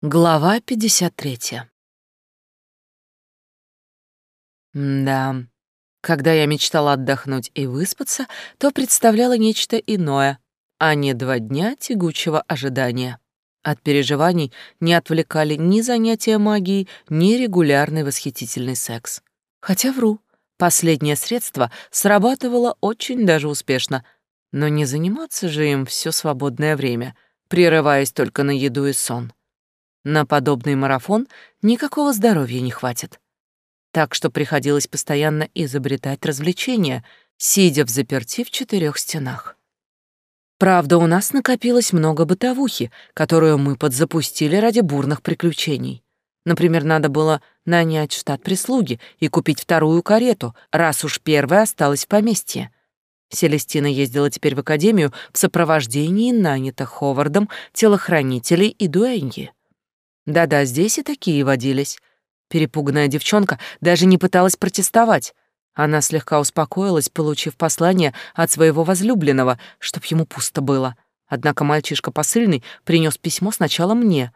Глава 53. Да, когда я мечтала отдохнуть и выспаться, то представляла нечто иное, а не два дня тягучего ожидания. От переживаний не отвлекали ни занятия магией, ни регулярный восхитительный секс. Хотя вру, последнее средство срабатывало очень даже успешно, но не заниматься же им все свободное время, прерываясь только на еду и сон. На подобный марафон никакого здоровья не хватит. Так что приходилось постоянно изобретать развлечения, сидя в заперти в четырех стенах. Правда, у нас накопилось много бытовухи, которую мы подзапустили ради бурных приключений. Например, надо было нанять штат прислуги и купить вторую карету, раз уж первая осталась в поместье. Селестина ездила теперь в академию в сопровождении нанятых Ховардом телохранителей и дуэньи. Да-да, здесь и такие водились. Перепуганная девчонка даже не пыталась протестовать. Она слегка успокоилась, получив послание от своего возлюбленного, чтоб ему пусто было. Однако мальчишка посыльный принес письмо сначала мне,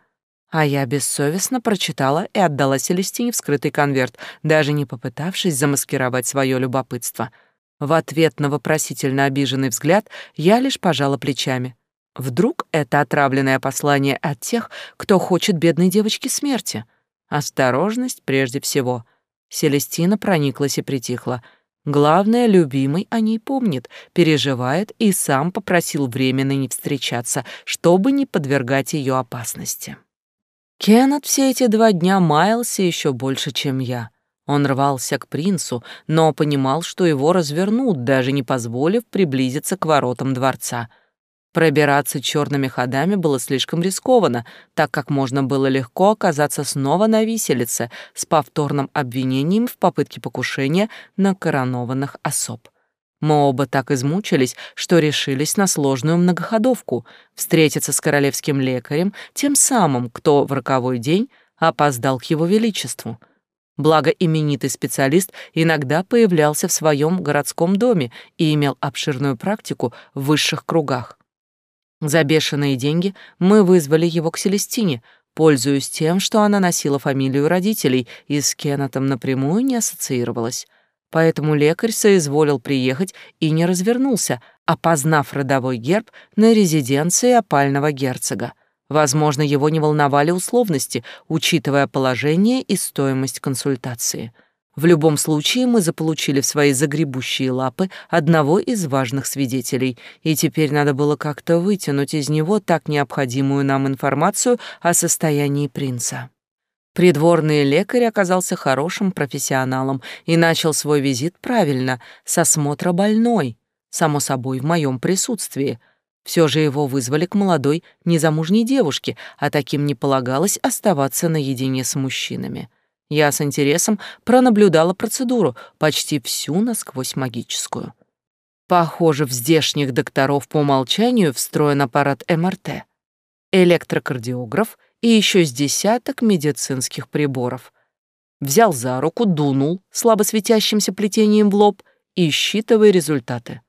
а я бессовестно прочитала и отдала Селестине вскрытый конверт, даже не попытавшись замаскировать свое любопытство. В ответ на вопросительно обиженный взгляд я лишь пожала плечами. Вдруг это отравленное послание от тех, кто хочет бедной девочке смерти? Осторожность прежде всего. Селестина прониклась и притихла. Главное, любимый о ней помнит, переживает и сам попросил временно не встречаться, чтобы не подвергать ее опасности. Кеннет все эти два дня маялся еще больше, чем я. Он рвался к принцу, но понимал, что его развернут, даже не позволив приблизиться к воротам дворца — Пробираться черными ходами было слишком рискованно, так как можно было легко оказаться снова на виселице с повторным обвинением в попытке покушения на коронованных особ. Мы оба так измучились, что решились на сложную многоходовку — встретиться с королевским лекарем, тем самым, кто в роковой день опоздал к его величеству. Благо именитый специалист иногда появлялся в своем городском доме и имел обширную практику в высших кругах. За бешеные деньги мы вызвали его к Селестине, пользуясь тем, что она носила фамилию родителей и с Кеннетом напрямую не ассоциировалась. Поэтому лекарь соизволил приехать и не развернулся, опознав родовой герб на резиденции опального герцога. Возможно, его не волновали условности, учитывая положение и стоимость консультации. В любом случае мы заполучили в свои загребущие лапы одного из важных свидетелей, и теперь надо было как-то вытянуть из него так необходимую нам информацию о состоянии принца. Придворный лекарь оказался хорошим профессионалом и начал свой визит правильно, с осмотра больной, само собой, в моем присутствии. Все же его вызвали к молодой незамужней девушке, а таким не полагалось оставаться наедине с мужчинами. Я с интересом пронаблюдала процедуру, почти всю насквозь магическую. Похоже, в здешних докторов по умолчанию встроен аппарат МРТ, электрокардиограф и еще с десяток медицинских приборов. Взял за руку, дунул слабо светящимся плетением в лоб и считывая результаты.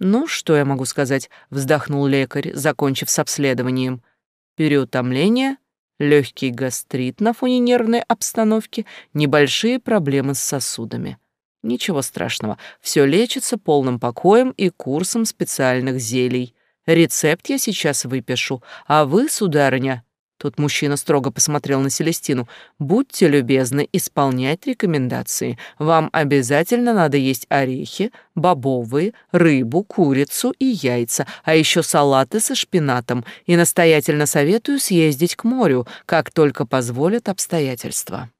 «Ну, что я могу сказать?» — вздохнул лекарь, закончив с обследованием. «Переутомление — легкий гастрит на фоне нервной обстановки, небольшие проблемы с сосудами. Ничего страшного, все лечится полным покоем и курсом специальных зелий. Рецепт я сейчас выпишу, а вы, сударыня, Тут мужчина строго посмотрел на Селестину. «Будьте любезны исполнять рекомендации. Вам обязательно надо есть орехи, бобовые, рыбу, курицу и яйца, а еще салаты со шпинатом. И настоятельно советую съездить к морю, как только позволят обстоятельства».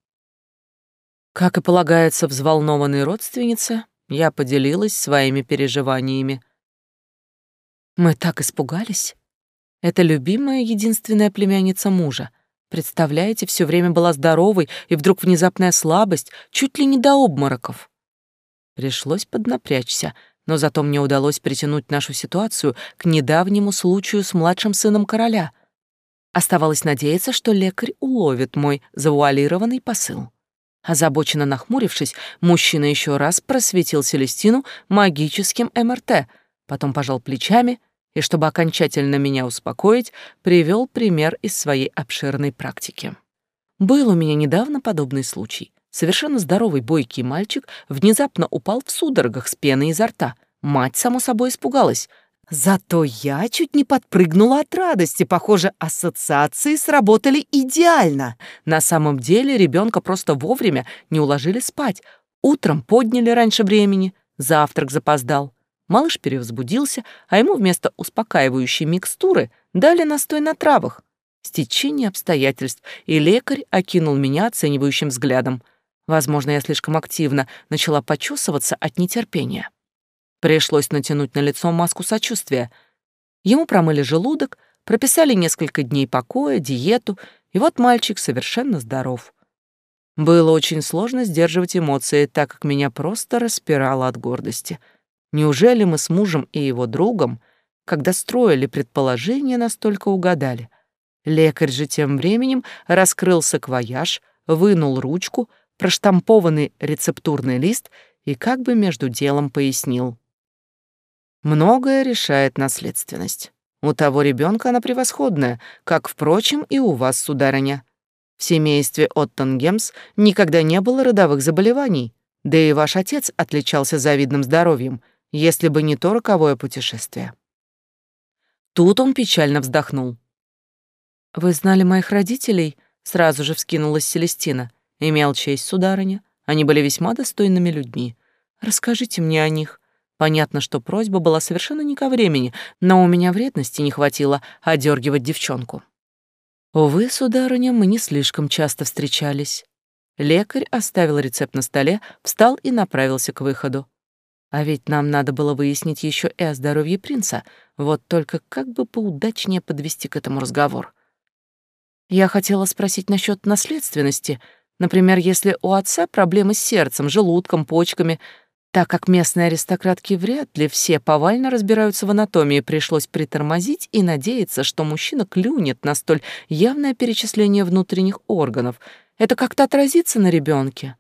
Как и полагается взволнованной родственнице, я поделилась своими переживаниями. «Мы так испугались», это любимая единственная племянница мужа. Представляете, все время была здоровой, и вдруг внезапная слабость, чуть ли не до обмороков. Пришлось поднапрячься, но зато мне удалось притянуть нашу ситуацию к недавнему случаю с младшим сыном короля. Оставалось надеяться, что лекарь уловит мой завуалированный посыл. Озабоченно нахмурившись, мужчина еще раз просветил Селестину магическим МРТ, потом пожал плечами и, чтобы окончательно меня успокоить, привел пример из своей обширной практики. Был у меня недавно подобный случай. Совершенно здоровый бойкий мальчик внезапно упал в судорогах с пеной изо рта. Мать, само собой, испугалась. Зато я чуть не подпрыгнула от радости. Похоже, ассоциации сработали идеально. На самом деле ребенка просто вовремя не уложили спать. Утром подняли раньше времени, завтрак запоздал. Малыш перевозбудился, а ему вместо успокаивающей микстуры дали настой на травах. Стечение обстоятельств, и лекарь окинул меня оценивающим взглядом. Возможно, я слишком активно начала почесываться от нетерпения. Пришлось натянуть на лицо маску сочувствия. Ему промыли желудок, прописали несколько дней покоя, диету, и вот мальчик совершенно здоров. Было очень сложно сдерживать эмоции, так как меня просто распирало от гордости — Неужели мы с мужем и его другом, когда строили предположение, настолько угадали? Лекарь же тем временем раскрыл саквояж, вынул ручку, проштампованный рецептурный лист и как бы между делом пояснил. Многое решает наследственность. У того ребенка она превосходная, как, впрочем, и у вас, сударыня. В семействе Оттенгемс никогда не было родовых заболеваний, да и ваш отец отличался завидным здоровьем, если бы не то роковое путешествие. Тут он печально вздохнул. «Вы знали моих родителей?» — сразу же вскинулась Селестина. «Имел честь, сударыня. Они были весьма достойными людьми. Расскажите мне о них». Понятно, что просьба была совершенно не ко времени, но у меня вредности не хватило одергивать девчонку. Увы, сударыня, мы не слишком часто встречались. Лекарь оставил рецепт на столе, встал и направился к выходу. А ведь нам надо было выяснить еще и о здоровье принца. Вот только как бы поудачнее подвести к этому разговор. Я хотела спросить насчет наследственности. Например, если у отца проблемы с сердцем, желудком, почками, так как местные аристократки вряд ли все повально разбираются в анатомии, пришлось притормозить и надеяться, что мужчина клюнет на столь явное перечисление внутренних органов. Это как-то отразится на ребенке.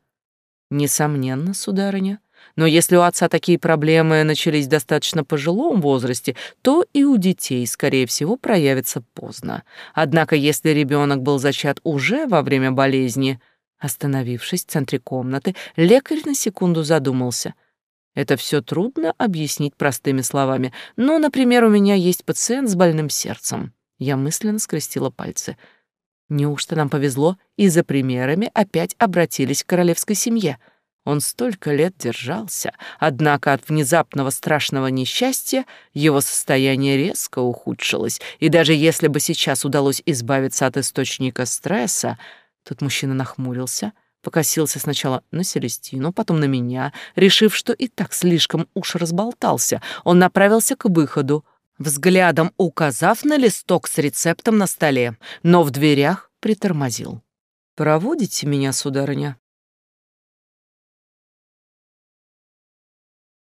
Несомненно, сударыня. Но если у отца такие проблемы начались в достаточно пожилом возрасте, то и у детей, скорее всего, проявятся поздно. Однако, если ребенок был зачат уже во время болезни, остановившись в центре комнаты, лекарь на секунду задумался. Это все трудно объяснить простыми словами. Но, например, у меня есть пациент с больным сердцем. Я мысленно скрестила пальцы. Неужто нам повезло, и за примерами опять обратились к королевской семье — он столько лет держался, однако от внезапного страшного несчастья его состояние резко ухудшилось, и даже если бы сейчас удалось избавиться от источника стресса, тут мужчина нахмурился, покосился сначала на Селестину, потом на меня, решив, что и так слишком уж разболтался, он направился к выходу, взглядом указав на листок с рецептом на столе, но в дверях притормозил. «Проводите меня, сударыня?»